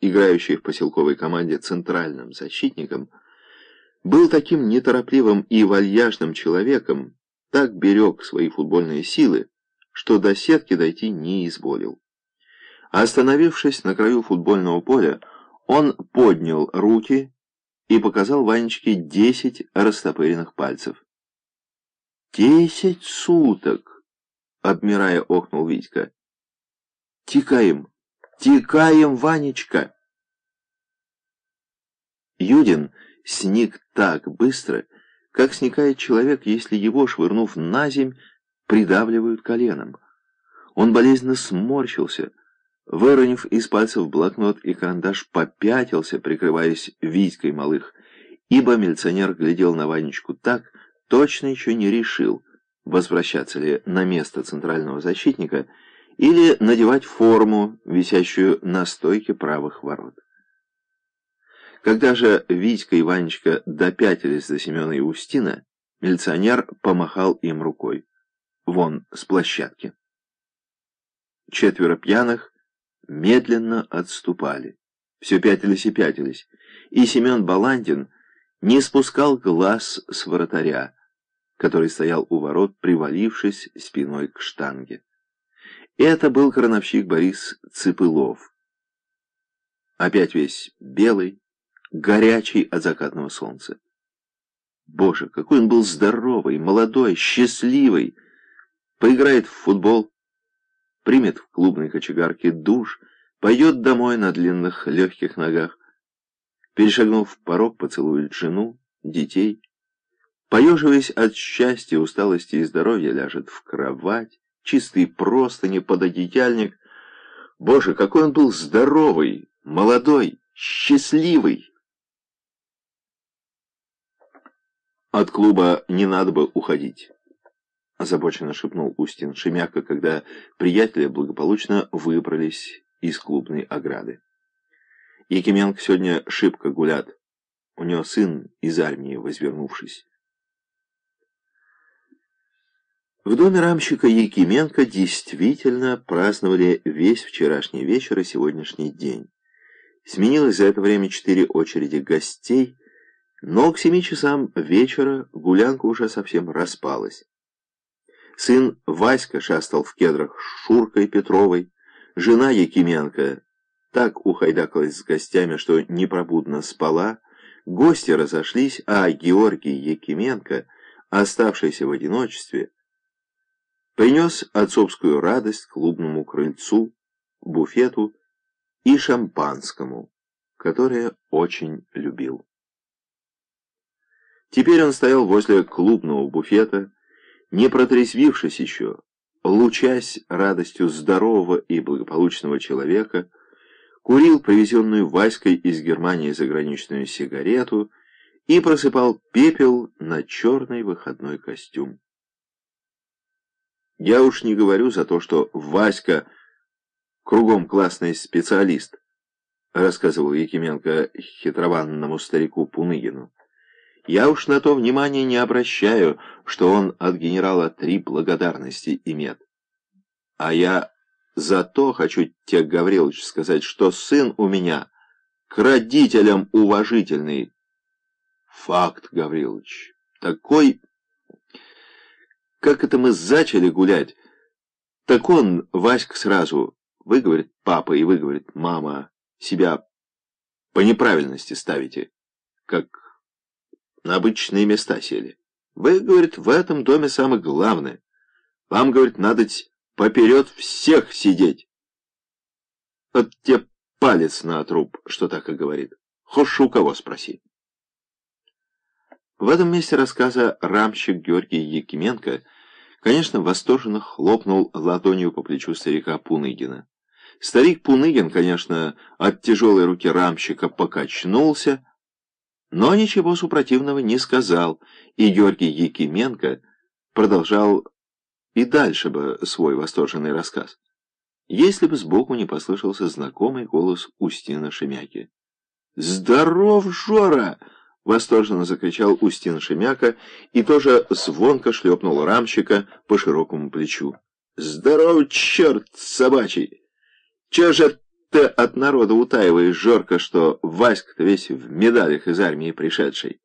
играющий в поселковой команде центральным защитником, был таким неторопливым и вальяжным человеком, так берег свои футбольные силы, что до сетки дойти не изволил. Остановившись на краю футбольного поля, он поднял руки и показал Ванечке десять растопыренных пальцев. «Десять суток!» — обмирая, охнул Витька. «Тикаем! Тикаем, Ванечка!» Юдин сник так быстро, как сникает человек, если его, швырнув на земь, придавливают коленом. Он болезненно сморщился, выронив из пальцев блокнот и карандаш, попятился, прикрываясь Витькой малых, ибо милиционер глядел на Ванечку так, точно еще не решил, возвращаться ли на место центрального защитника или надевать форму, висящую на стойке правых ворот. Когда же Витька и Ванечка допятились до Семена и Устина, милиционер помахал им рукой. Вон, с площадки. Четверо пьяных медленно отступали. Все пятились и пятились. И Семен Баландин не спускал глаз с вратаря, который стоял у ворот, привалившись спиной к штанге. Это был крановщик Борис Цыпылов. Опять весь белый, горячий от закатного солнца. Боже, какой он был здоровый, молодой, счастливый. Поиграет в футбол, примет в клубной кочегарке душ, пойдет домой на длинных легких ногах. Перешагнув порог, поцелует жену, детей. Поеживаясь от счастья, усталости и здоровья, ляжет в кровать, чистый простыни, пододеяльник. Боже, какой он был здоровый, молодой, счастливый! От клуба не надо бы уходить, озабоченно шепнул Устин Шемяка, когда приятели благополучно выбрались из клубной ограды. Якименко сегодня шибко гулят. У него сын из армии, возвернувшись. В доме рамщика Якименко действительно праздновали весь вчерашний вечер и сегодняшний день. Сменилось за это время четыре очереди гостей, но к семи часам вечера гулянка уже совсем распалась. Сын Васька шастал в кедрах с Шуркой Петровой, жена Якименко так ухайдакалась с гостями, что непробудно спала, гости разошлись, а Георгий Якименко, оставшийся в одиночестве, принес отцовскую радость клубному крыльцу, буфету и шампанскому, которое очень любил. Теперь он стоял возле клубного буфета, не протрезвившись еще, лучась радостью здорового и благополучного человека, курил привезенную Васькой из Германии заграничную сигарету и просыпал пепел на черный выходной костюм. Я уж не говорю за то, что Васька кругом классный специалист, рассказывал Якименко хитрованному старику Пуныгину. Я уж на то внимания не обращаю, что он от генерала три благодарности имеет. А я за то хочу тебе, Гаврилович, сказать, что сын у меня к родителям уважительный. Факт, Гаврилович, такой... Как это мы зачали гулять, так он, Васька, сразу выговорит папа и выговорит мама, себя по неправильности ставите, как на обычные места сели. Вы, говорит, в этом доме самое главное. Вам, говорит, надо поперед всех сидеть. Вот тебе палец на труп, что так и говорит. Хошь у кого спроси. В этом месте рассказа рамщик Георгий Якименко, конечно, восторженно хлопнул ладонью по плечу старика Пуныгина. Старик Пуныгин, конечно, от тяжелой руки рамщика покачнулся, но ничего супротивного не сказал, и Георгий Якименко продолжал и дальше бы свой восторженный рассказ, если бы сбоку не послышался знакомый голос Устина Шемяки. «Здоров, Жора!» — восторженно закричал Устин Шемяка и тоже звонко шлепнул рамщика по широкому плечу. «Здоров, черт собачий! Че же ты от народа утаиваешь, Жорка, что Васька-то весь в медалях из армии пришедший.